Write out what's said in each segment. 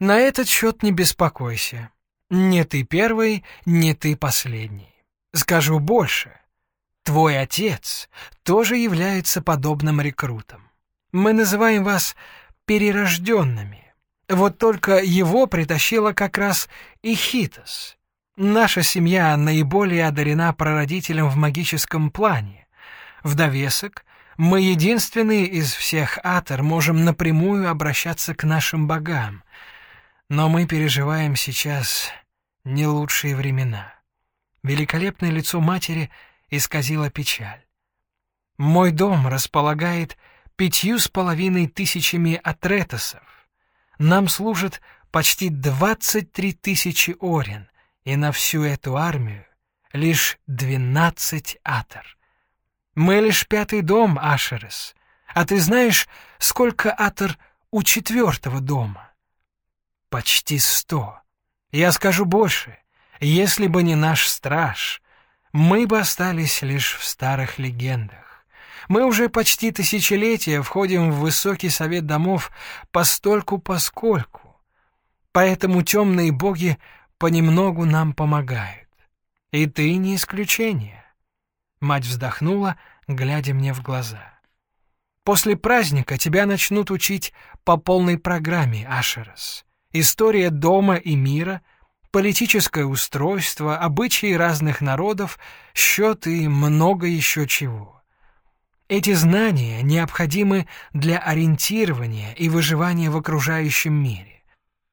На этот счет не беспокойся. Не ты первый, не ты последний. Скажу больше. Твой отец тоже является подобным рекрутом. Мы называем вас перерожденными. Вот только его притащила как раз Ихитос. Наша семья наиболее одарена прародителем в магическом плане. В довесок мы единственные из всех атор можем напрямую обращаться к нашим богам. Но мы переживаем сейчас не лучшие времена. Великолепное лицо матери исказило печаль. Мой дом располагает пятью с половиной тысячами атретосов. Нам служит почти двадцать три тысячи орен, и на всю эту армию лишь двенадцать атор. Мы лишь пятый дом, Ашерес. А ты знаешь, сколько атор у четвертого дома? Почти сто. Я скажу больше. Если бы не наш страж, мы бы остались лишь в старых легендах. Мы уже почти тысячелетия входим в высокий совет домов постольку-поскольку. Поэтому темные боги понемногу нам помогают. И ты не исключение. Мать вздохнула, глядя мне в глаза. После праздника тебя начнут учить по полной программе, Ашерас. История дома и мира, политическое устройство, обычаи разных народов, счет и много еще чего. Эти знания необходимы для ориентирования и выживания в окружающем мире.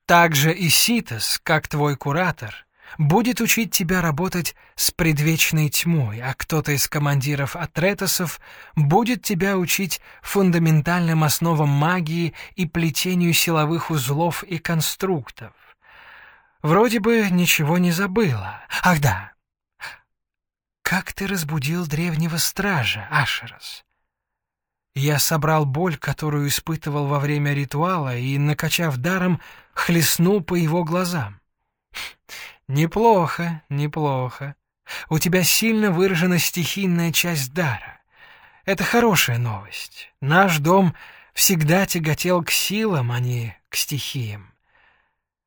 Также и Ситос, как твой куратор, будет учить тебя работать с предвечной тьмой, а кто-то из командиров Атретосов будет тебя учить фундаментальным основам магии и плетению силовых узлов и конструктов. Вроде бы ничего не забыла. Ах да! Как ты разбудил древнего стража, Ашерос? Я собрал боль, которую испытывал во время ритуала, и, накачав даром, хлестнул по его глазам. Неплохо, неплохо. У тебя сильно выражена стихийная часть дара. Это хорошая новость. Наш дом всегда тяготел к силам, а не к стихиям.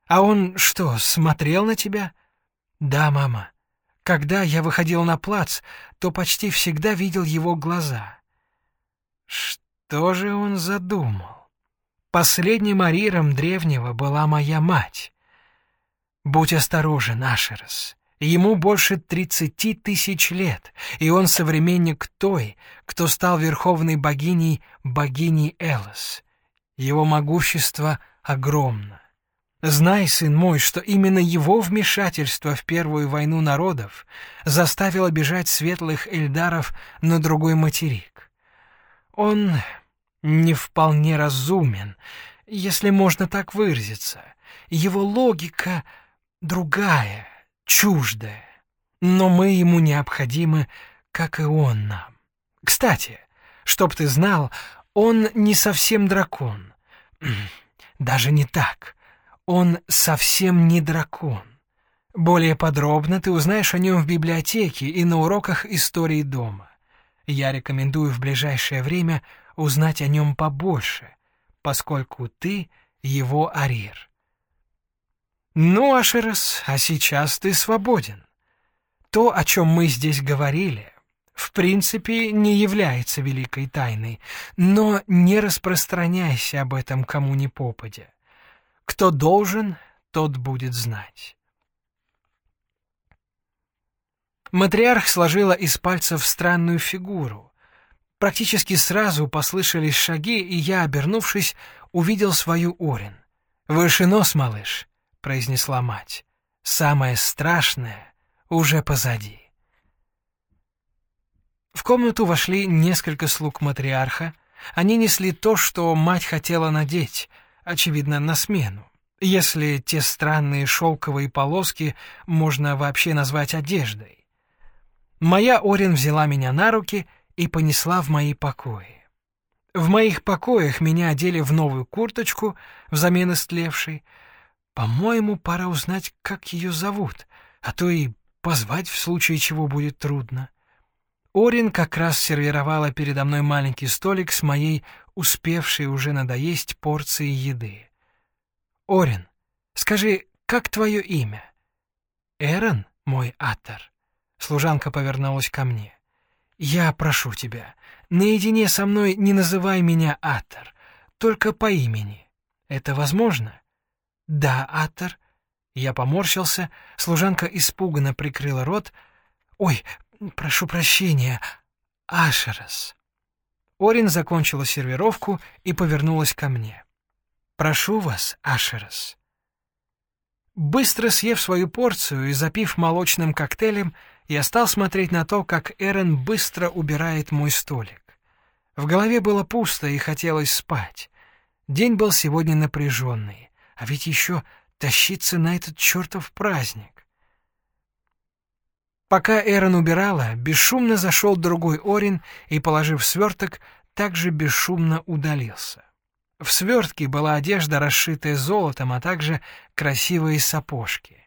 А он что, смотрел на тебя? Да, мама. Когда я выходил на плац, то почти всегда видел его глаза. Что же он задумал? Последним ариром древнего была моя мать. Будь осторожен, Ашерос. Ему больше тридцати тысяч лет, и он современник той, кто стал верховной богиней богиней Элос. Его могущество огромно. Знай, сын мой, что именно его вмешательство в Первую войну народов заставило бежать светлых эльдаров на другой материк. Он не вполне разумен, если можно так выразиться. Его логика другая, чуждая, но мы ему необходимы, как и он нам. Кстати, чтоб ты знал, он не совсем дракон. Даже не так. Он совсем не дракон. Более подробно ты узнаешь о нем в библиотеке и на уроках истории дома. Я рекомендую в ближайшее время узнать о нем побольше, поскольку ты его арир. «Ну, Ашерос, а сейчас ты свободен. То, о чем мы здесь говорили, в принципе, не является великой тайной, но не распространяйся об этом кому ни попадя. Кто должен, тот будет знать». Матриарх сложила из пальцев странную фигуру. Практически сразу послышались шаги, и я, обернувшись, увидел свою Орин. «Выше нос, малыш!» — произнесла мать. «Самое страшное уже позади». В комнату вошли несколько слуг матриарха. Они несли то, что мать хотела надеть, очевидно, на смену, если те странные шелковые полоски можно вообще назвать одеждой. Моя Орин взяла меня на руки и понесла в мои покои. В моих покоях меня одели в новую курточку взамен истлевшей, по-моему, пора узнать, как ее зовут, а то и позвать в случае чего будет трудно. Орин как раз сервировала передо мной маленький столик с моей успевшей уже надоесть порцией еды. «Орин, Скажи, как твое имя?» «Эрон, мой Аттер». Служанка повернулась ко мне. «Я прошу тебя, наедине со мной не называй меня Аттер, только по имени. Это возможно?» «Да, Аттер». Я поморщился, служанка испуганно прикрыла рот. «Ой, прошу прощения, Ашерас». Орин закончила сервировку и повернулась ко мне. «Прошу вас, Ашерас». Быстро съев свою порцию и запив молочным коктейлем, я стал смотреть на то, как Эрен быстро убирает мой столик. В голове было пусто и хотелось спать. День был сегодня напряженный, а ведь еще тащиться на этот чертов праздник. Пока Эрен убирала, бесшумно зашел другой Орин и, положив сверток, также бесшумно удалился. В свертке была одежда, расшитая золотом, а также красивые сапожки.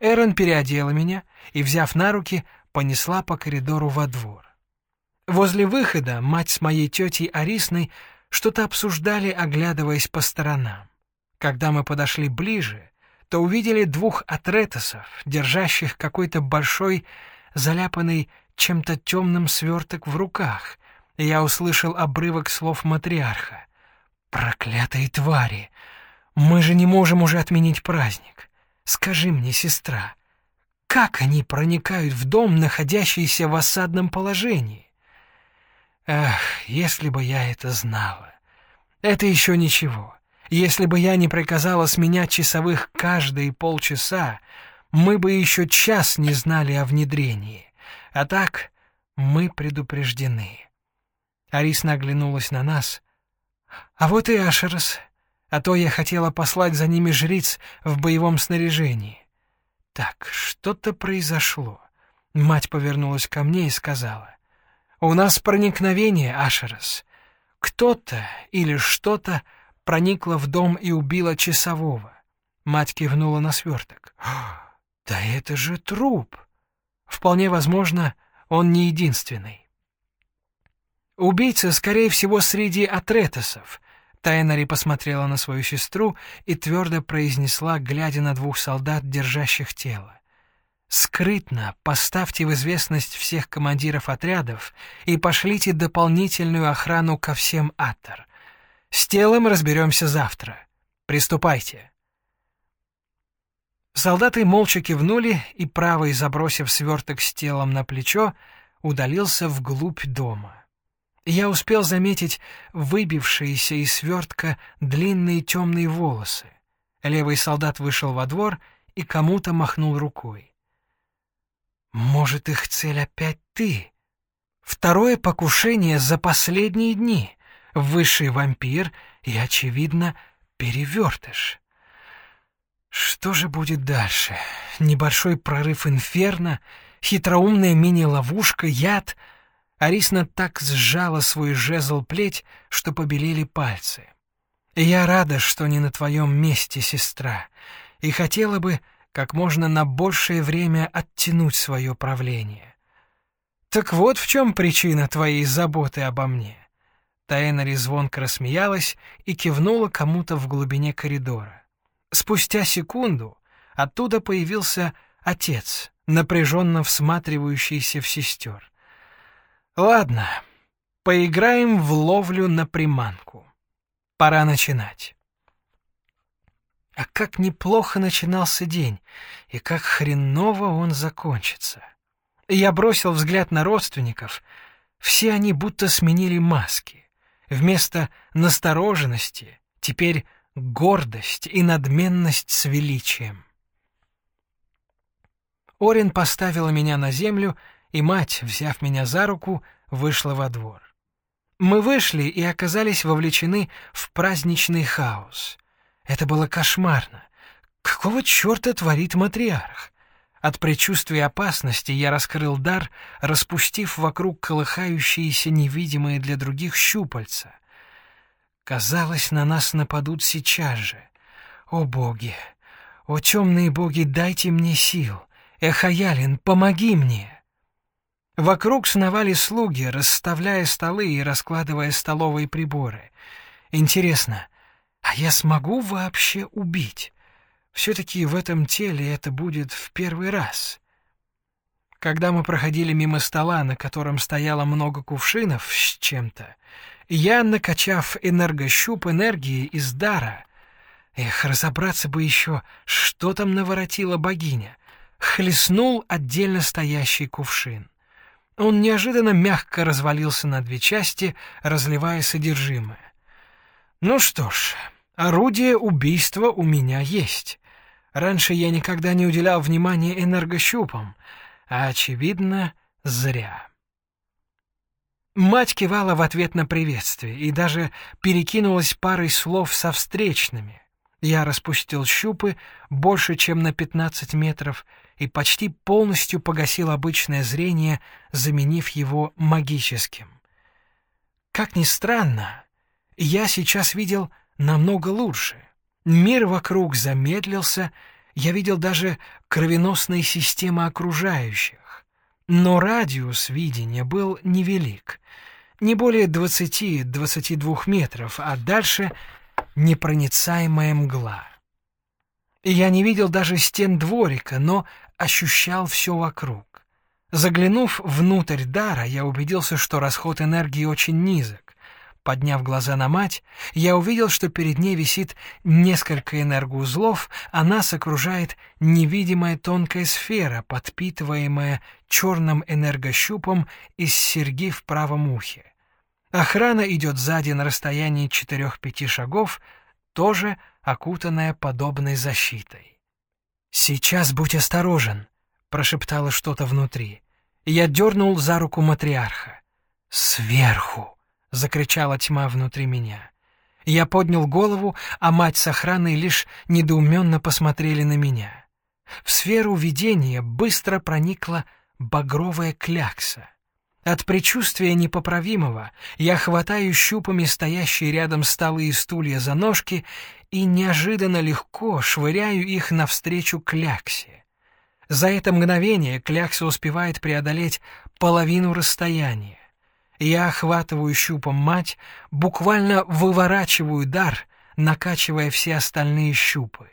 Эрен переодела меня и, взяв на руки, понесла по коридору во двор. Возле выхода мать с моей тетей Арисной что-то обсуждали, оглядываясь по сторонам. Когда мы подошли ближе, то увидели двух атретосов, держащих какой-то большой, заляпанный чем-то темным сверток в руках, и я услышал обрывок слов матриарха. «Проклятые твари! Мы же не можем уже отменить праздник. Скажи мне, сестра, как они проникают в дом, находящийся в осадном положении?» Эх, если бы я это знала. Это еще ничего. Если бы я не приказала сменять часовых каждые полчаса, мы бы еще час не знали о внедрении. А так мы предупреждены. Арисна оглянулась на нас. А вот и Ашерос. А то я хотела послать за ними жриц в боевом снаряжении. Так, что-то произошло. Мать повернулась ко мне и сказала. «У нас проникновение, Ашерос. Кто-то или что-то проникла в дом и убила часового. Мать кивнула на сверток. «Да это же труп!» Вполне возможно, он не единственный. Убийца, скорее всего, среди атретосов. Тайнари посмотрела на свою сестру и твердо произнесла, глядя на двух солдат, держащих тело. «Скрытно поставьте в известность всех командиров отрядов и пошлите дополнительную охрану ко всем Аттер. С телом разберемся завтра. Приступайте». Солдаты молча кивнули, и правый, забросив сверток с телом на плечо, удалился вглубь дома. Я успел заметить выбившиеся из свертка длинные темные волосы. Левый солдат вышел во двор и кому-то махнул рукой. «Может, их цель опять ты?» Второе покушение за последние дни высший вампир и, очевидно, перевертыш. Что же будет дальше? Небольшой прорыв инферно, хитроумная мини-ловушка, яд. Арисна так сжала свой жезл плеть, что побелели пальцы. Я рада, что не на твоем месте, сестра, и хотела бы как можно на большее время оттянуть свое правление. Так вот в чем причина твоей заботы обо мне. Таэнари звонко рассмеялась и кивнула кому-то в глубине коридора. Спустя секунду оттуда появился отец, напряженно всматривающийся в сестер. «Ладно, поиграем в ловлю на приманку. Пора начинать». А как неплохо начинался день, и как хреново он закончится. Я бросил взгляд на родственников, все они будто сменили маски. Вместо настороженности теперь гордость и надменность с величием. Орин поставила меня на землю, и мать, взяв меня за руку, вышла во двор. Мы вышли и оказались вовлечены в праздничный хаос. Это было кошмарно. Какого черта творит матриарх? От предчувствия опасности я раскрыл дар, распустив вокруг колыхающиеся невидимые для других щупальца. Казалось, на нас нападут сейчас же. О боги! О темные боги, дайте мне сил! Эхаялин, помоги мне! Вокруг сновали слуги, расставляя столы и раскладывая столовые приборы. Интересно, а я смогу вообще убить? Все-таки в этом теле это будет в первый раз. Когда мы проходили мимо стола, на котором стояло много кувшинов с чем-то, я, накачав энергощуп энергии из дара, эх, разобраться бы еще, что там наворотила богиня, хлестнул отдельно стоящий кувшин. Он неожиданно мягко развалился на две части, разливая содержимое. Ну что ж, орудие убийства у меня есть. Раньше я никогда не уделял внимания энергощупам, а, очевидно, зря. Мать кивала в ответ на приветствие и даже перекинулась парой слов со встречными. Я распустил щупы больше, чем на 15 метров, и почти полностью погасил обычное зрение, заменив его магическим. Как ни странно, я сейчас видел намного лучше. Мир вокруг замедлился, я видел даже кровеносные системы окружающих. Но радиус видения был невелик, не более 20-22 метров, а дальше непроницаемая мгла. Я не видел даже стен дворика, но ощущал все вокруг. Заглянув внутрь дара, я убедился, что расход энергии очень низок. Подняв глаза на мать, я увидел, что перед ней висит несколько энергоузлов, а нас окружает невидимая тонкая сфера, подпитываемая черным энергощупом из серьги в правом ухе. Охрана идет сзади на расстоянии четырех-пяти шагов, тоже окутанная подобной защитой. «Сейчас будь осторожен», — прошептало что-то внутри. Я дернул за руку матриарха. «Сверху!» — закричала тьма внутри меня. Я поднял голову, а мать с охраной лишь недоуменно посмотрели на меня. В сферу видения быстро проникла багровая клякса. От предчувствия непоправимого я хватаю щупами стоящие рядом столы и стулья за ножки и неожиданно легко швыряю их навстречу кляксе. За это мгновение клякса успевает преодолеть половину расстояния. Я охватываю щупом мать, буквально выворачиваю дар, накачивая все остальные щупы.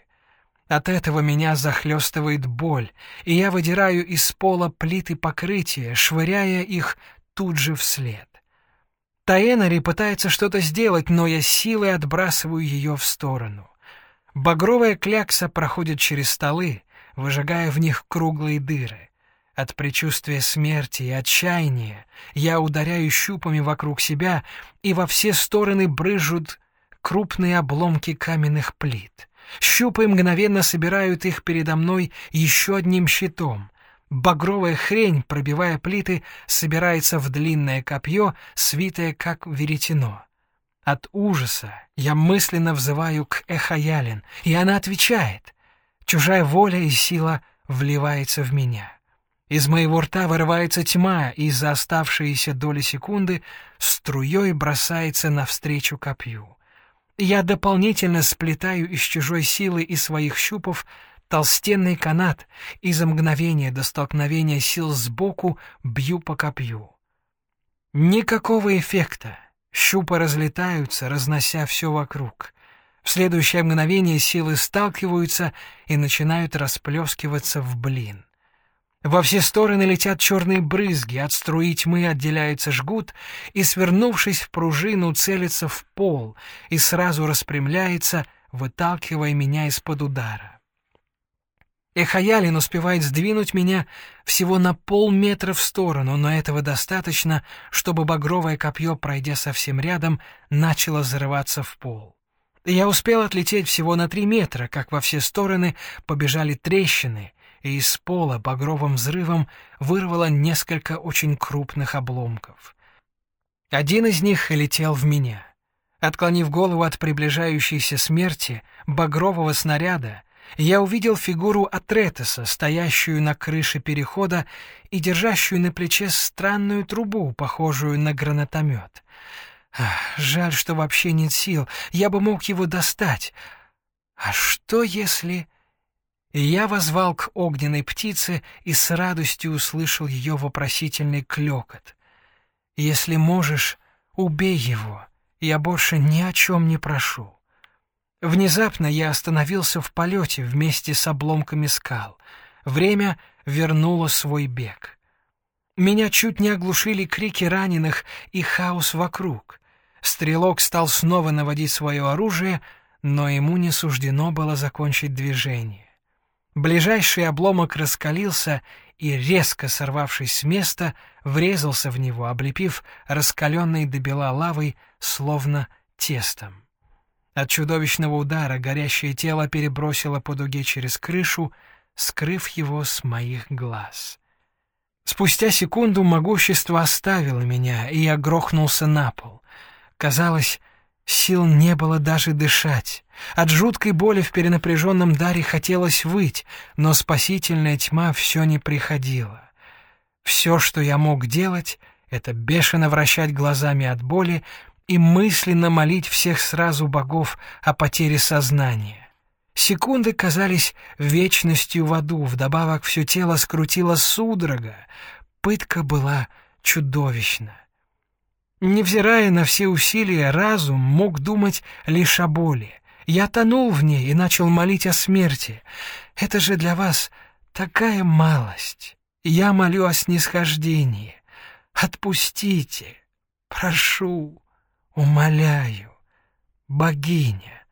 От этого меня захлестывает боль, и я выдираю из пола плиты покрытия, швыряя их тут же вслед. Таэнари пытается что-то сделать, но я силой отбрасываю ее в сторону. Багровая клякса проходит через столы, выжигая в них круглые дыры. От предчувствия смерти и отчаяния я ударяю щупами вокруг себя, и во все стороны брызжут крупные обломки каменных плит. Щупы мгновенно собирают их передо мной еще одним щитом. Багровая хрень, пробивая плиты, собирается в длинное копье, свитое как веретено. От ужаса я мысленно взываю к Эхаялин, и она отвечает. Чужая воля и сила вливается в меня. Из моего рта вырывается тьма, и за оставшиеся доли секунды струей бросается навстречу копью. Я дополнительно сплетаю из чужой силы и своих щупов толстенный канат, и за мгновение до столкновения сил сбоку бью по копью. Никакого эффекта. Щупы разлетаются, разнося все вокруг. В следующее мгновение силы сталкиваются и начинают расплескиваться в блин. Во все стороны летят черные брызги, от струи тьмы отделяется жгут и, свернувшись в пружину, целится в пол и сразу распрямляется, выталкивая меня из-под удара. Эхаялин успевает сдвинуть меня всего на полметра в сторону, но этого достаточно, чтобы багровое копье, пройдя совсем рядом, начало взрываться в пол. Я успел отлететь всего на три метра, как во все стороны побежали трещины, и из пола багровым взрывом вырвало несколько очень крупных обломков. Один из них летел в меня. Отклонив голову от приближающейся смерти, багрового снаряда, я увидел фигуру Атретеса, стоящую на крыше перехода и держащую на плече странную трубу, похожую на гранатомет. жаль, что вообще нет сил, я бы мог его достать. А что если... И я возвал к огненной птице и с радостью услышал ее вопросительный клёкот. «Если можешь, убей его, я больше ни о чем не прошу». Внезапно я остановился в полете вместе с обломками скал. Время вернуло свой бег. Меня чуть не оглушили крики раненых и хаос вокруг. Стрелок стал снова наводить свое оружие, но ему не суждено было закончить движение. Ближайший обломок раскалился и, резко сорвавшись с места, врезался в него, облепив раскаленной до бела лавой, словно тестом. От чудовищного удара горящее тело перебросило по дуге через крышу, скрыв его с моих глаз. Спустя секунду могущество оставило меня, и я грохнулся на пол. Казалось, сил не было даже дышать. От жуткой боли в перенапряженном даре хотелось выть, но спасительная тьма все не приходила. Все, что я мог делать, — это бешено вращать глазами от боли, и мысленно молить всех сразу богов о потере сознания. Секунды казались вечностью в аду, вдобавок все тело скрутило судорога. Пытка была чудовищна. Невзирая на все усилия, разум мог думать лишь о боли. Я тонул в ней и начал молить о смерти. Это же для вас такая малость. Я молю о снисхождении. Отпустите. Прошу. Умоляю, богиня,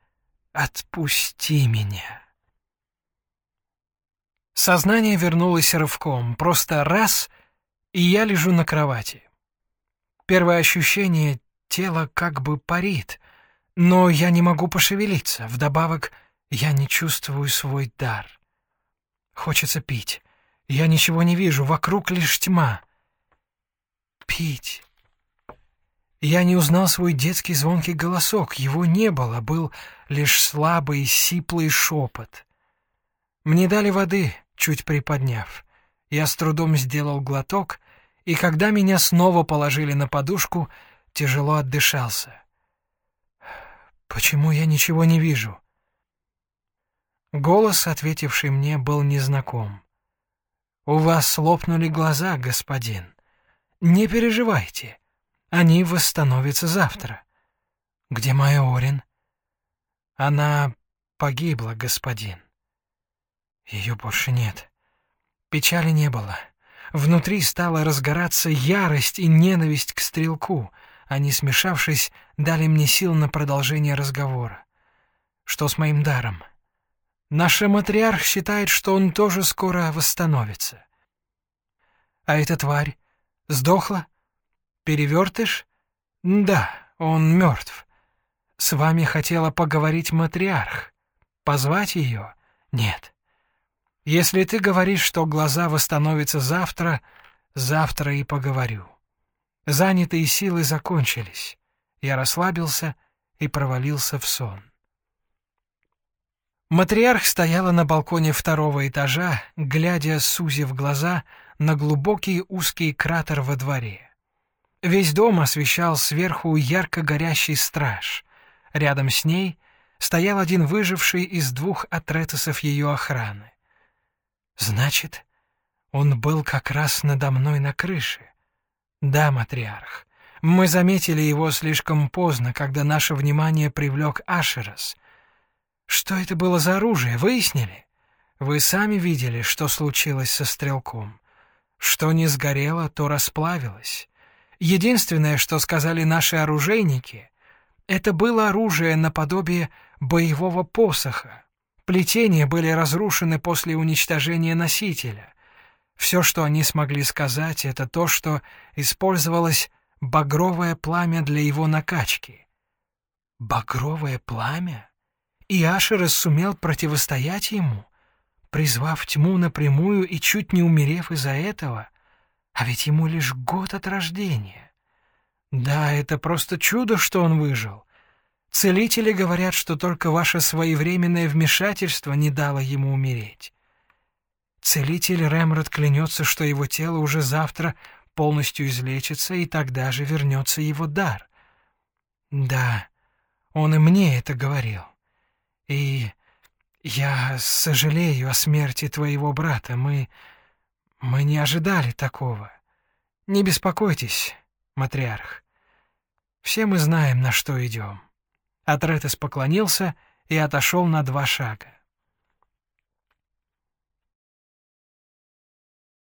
отпусти меня. Сознание вернулось рывком, просто раз, и я лежу на кровати. Первое ощущение — тело как бы парит, но я не могу пошевелиться, вдобавок я не чувствую свой дар. Хочется пить. Я ничего не вижу, вокруг лишь тьма. Пить. Я не узнал свой детский звонкий голосок, его не было, был лишь слабый, сиплый шепот. Мне дали воды, чуть приподняв. Я с трудом сделал глоток, и когда меня снова положили на подушку, тяжело отдышался. «Почему я ничего не вижу?» Голос, ответивший мне, был незнаком. «У вас лопнули глаза, господин. Не переживайте. Они восстановятся завтра. Где моя Орин? Она погибла, господин. Ее больше нет. Печали не было. Внутри стала разгораться ярость и ненависть к стрелку. Они, смешавшись, дали мне сил на продолжение разговора. Что с моим даром? Наш матриарх считает, что он тоже скоро восстановится. А эта тварь сдохла? Перевертыш? Да, он мертв. С вами хотела поговорить матриарх. Позвать ее? Нет. Если ты говоришь, что глаза восстановятся завтра, завтра и поговорю. Занятые силы закончились. Я расслабился и провалился в сон. Матриарх стояла на балконе второго этажа, глядя, сузив глаза, на глубокий узкий кратер во дворе. Весь дом освещал сверху ярко горящий страж. Рядом с ней стоял один выживший из двух атретесов ее охраны. Значит, он был как раз надо мной на крыше. Да, матриарх, мы заметили его слишком поздно, когда наше внимание привлек Ашерас. Что это было за оружие, выяснили? Вы сами видели, что случилось со стрелком. Что не сгорело, то расплавилось. Единственное, что сказали наши оружейники, это было оружие наподобие боевого посоха. Плетения были разрушены после уничтожения носителя. Все, что они смогли сказать, это то, что использовалось багровое пламя для его накачки. Багровое пламя? И Ашерес сумел противостоять ему, призвав тьму напрямую и чуть не умерев из-за этого? А ведь ему лишь год от рождения. Да, это просто чудо, что он выжил. Целители говорят, что только ваше своевременное вмешательство не дало ему умереть. Целитель Ремрод клянется, что его тело уже завтра полностью излечится, и тогда же вернется его дар. Да, он и мне это говорил. И я сожалею о смерти твоего брата. Мы мы не ожидали такого. Не беспокойтесь, матриарх. Все мы знаем, на что идем. Атретес поклонился и отошел на два шага.